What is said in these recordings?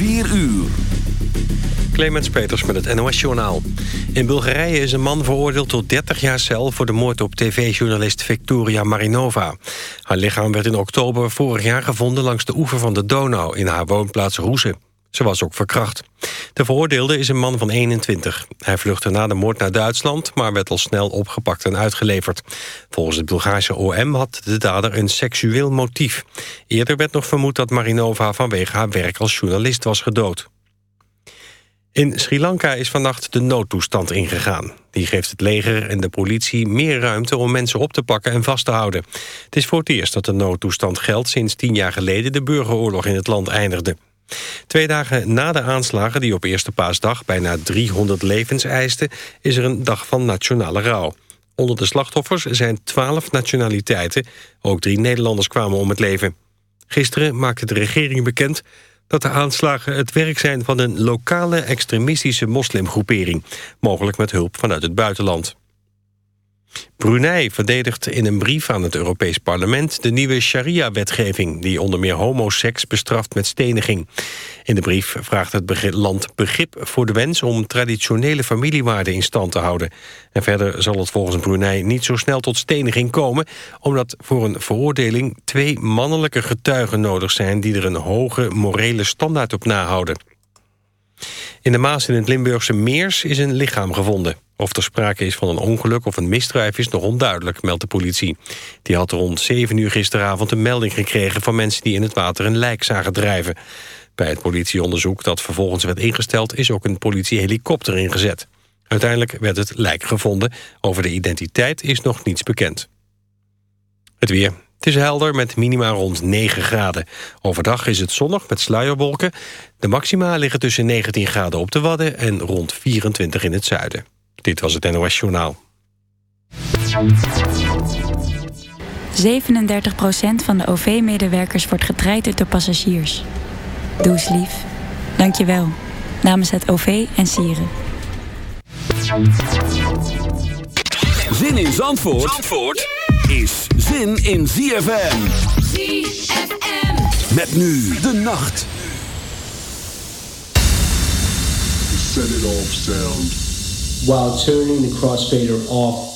4 uur. Clemens Peters met het NOS-journaal. In Bulgarije is een man veroordeeld tot 30 jaar cel... voor de moord op tv-journalist Victoria Marinova. Haar lichaam werd in oktober vorig jaar gevonden... langs de oever van de Donau in haar woonplaats Roeze. Ze was ook verkracht. De veroordeelde is een man van 21. Hij vluchtte na de moord naar Duitsland... maar werd al snel opgepakt en uitgeleverd. Volgens het Bulgaarse OM had de dader een seksueel motief. Eerder werd nog vermoed dat Marinova vanwege haar werk als journalist was gedood. In Sri Lanka is vannacht de noodtoestand ingegaan. Die geeft het leger en de politie meer ruimte om mensen op te pakken en vast te houden. Het is voor het eerst dat de noodtoestand geldt sinds tien jaar geleden de burgeroorlog in het land eindigde. Twee dagen na de aanslagen die op Eerste Paasdag bijna 300 levens eisten... is er een dag van nationale rouw. Onder de slachtoffers zijn twaalf nationaliteiten. Ook drie Nederlanders kwamen om het leven. Gisteren maakte de regering bekend dat de aanslagen het werk zijn van een lokale extremistische moslimgroepering, mogelijk met hulp vanuit het buitenland. Brunei verdedigt in een brief aan het Europees Parlement... de nieuwe sharia-wetgeving... die onder meer homoseks bestraft met steniging. In de brief vraagt het land begrip voor de wens... om traditionele familiewaarden in stand te houden. En verder zal het volgens Brunei niet zo snel tot steniging komen... omdat voor een veroordeling twee mannelijke getuigen nodig zijn... die er een hoge morele standaard op nahouden. In de Maas in het Limburgse Meers is een lichaam gevonden. Of er sprake is van een ongeluk of een misdrijf is nog onduidelijk, meldt de politie. Die had rond 7 uur gisteravond een melding gekregen... van mensen die in het water een lijk zagen drijven. Bij het politieonderzoek dat vervolgens werd ingesteld... is ook een politiehelikopter ingezet. Uiteindelijk werd het lijk gevonden. Over de identiteit is nog niets bekend. Het weer. Het is helder met minima rond 9 graden. Overdag is het zonnig met sluierwolken. De maxima liggen tussen 19 graden op de Wadden... en rond 24 in het zuiden. Dit was het NOS Journaal. 37% van de OV-medewerkers wordt getraind door passagiers. Doe eens lief. Dank je wel. Namens het OV en Sieren. Zin in Zandvoort, Zandvoort is zin in ZFM. ZFM. Met nu de nacht. Set it off sound. While turning the crossfader off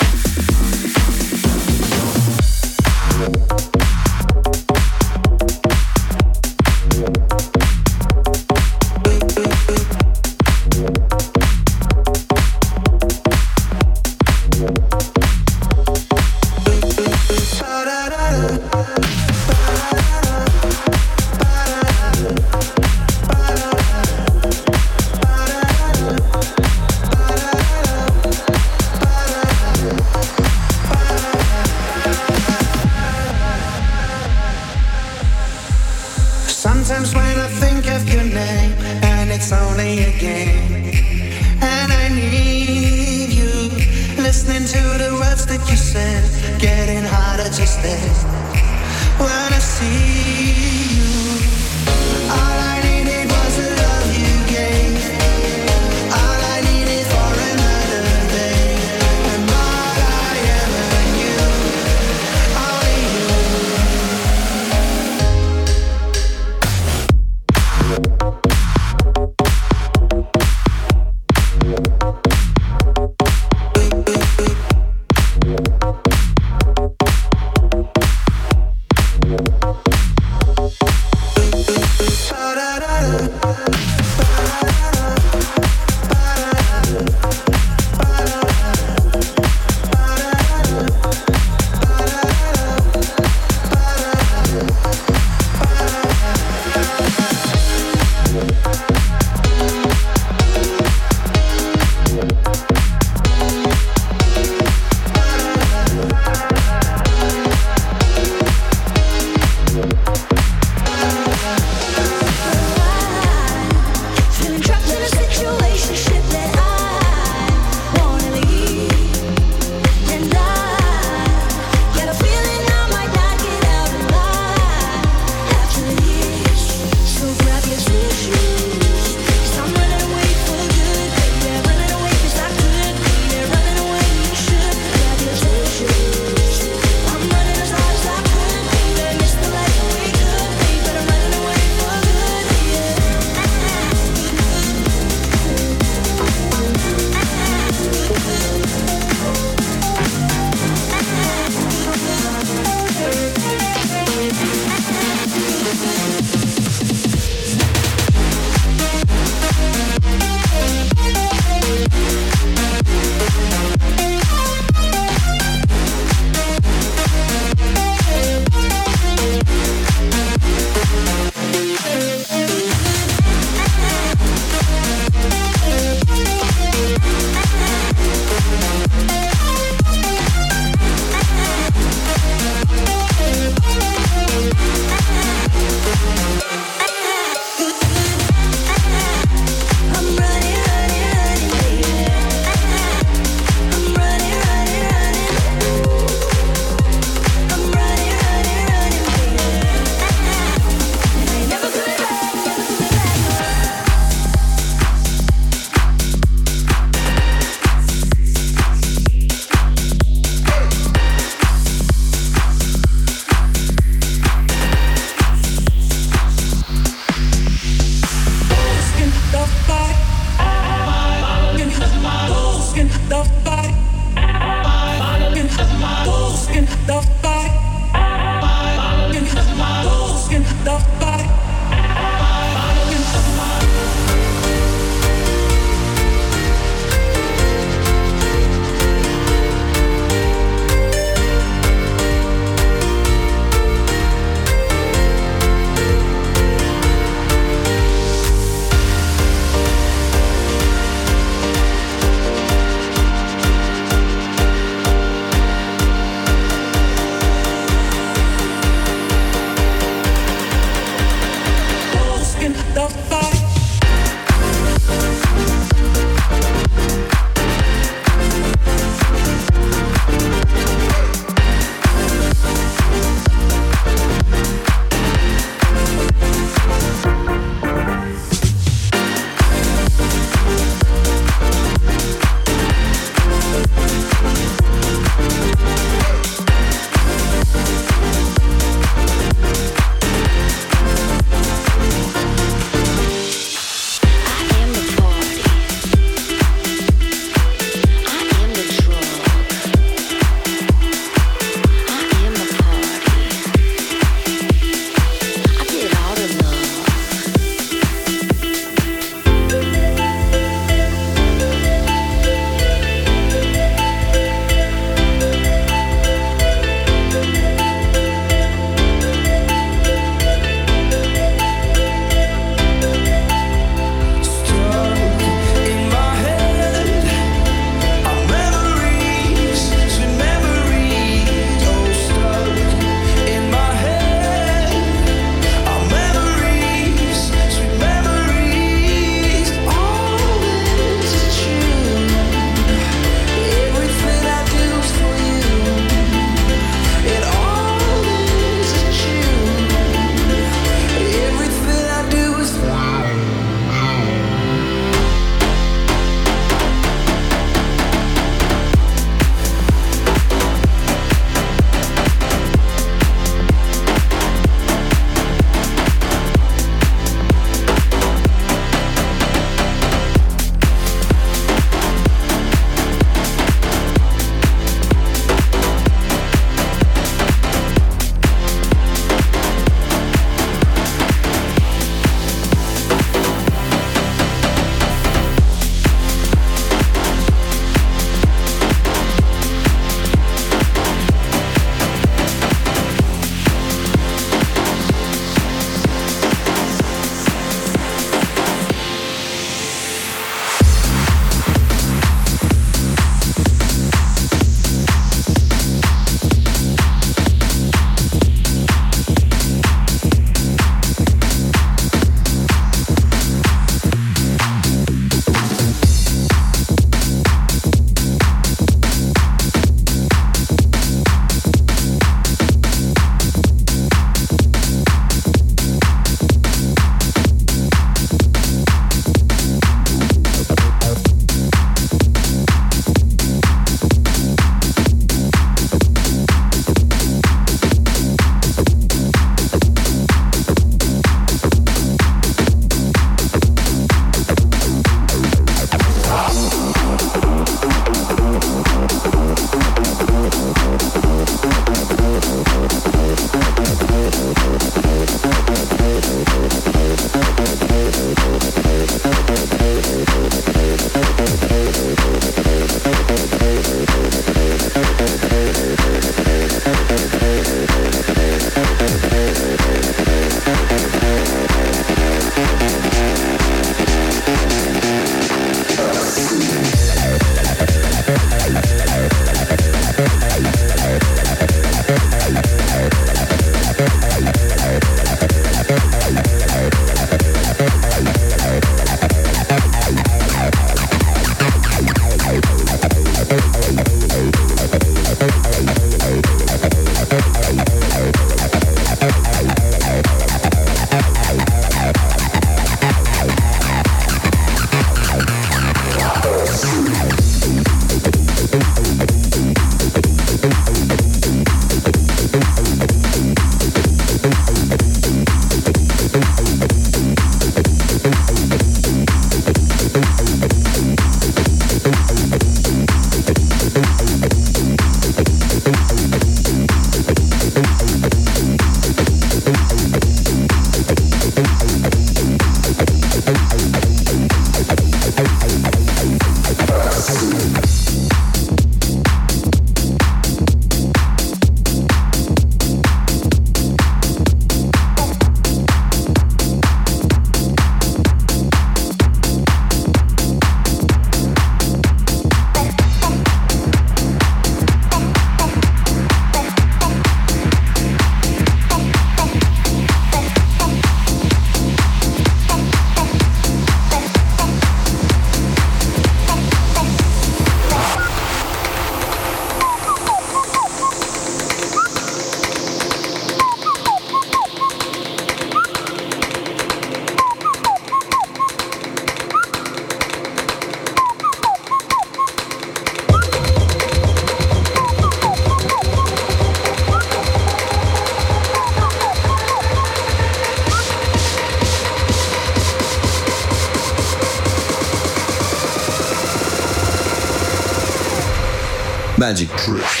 Trip.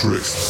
Tricks.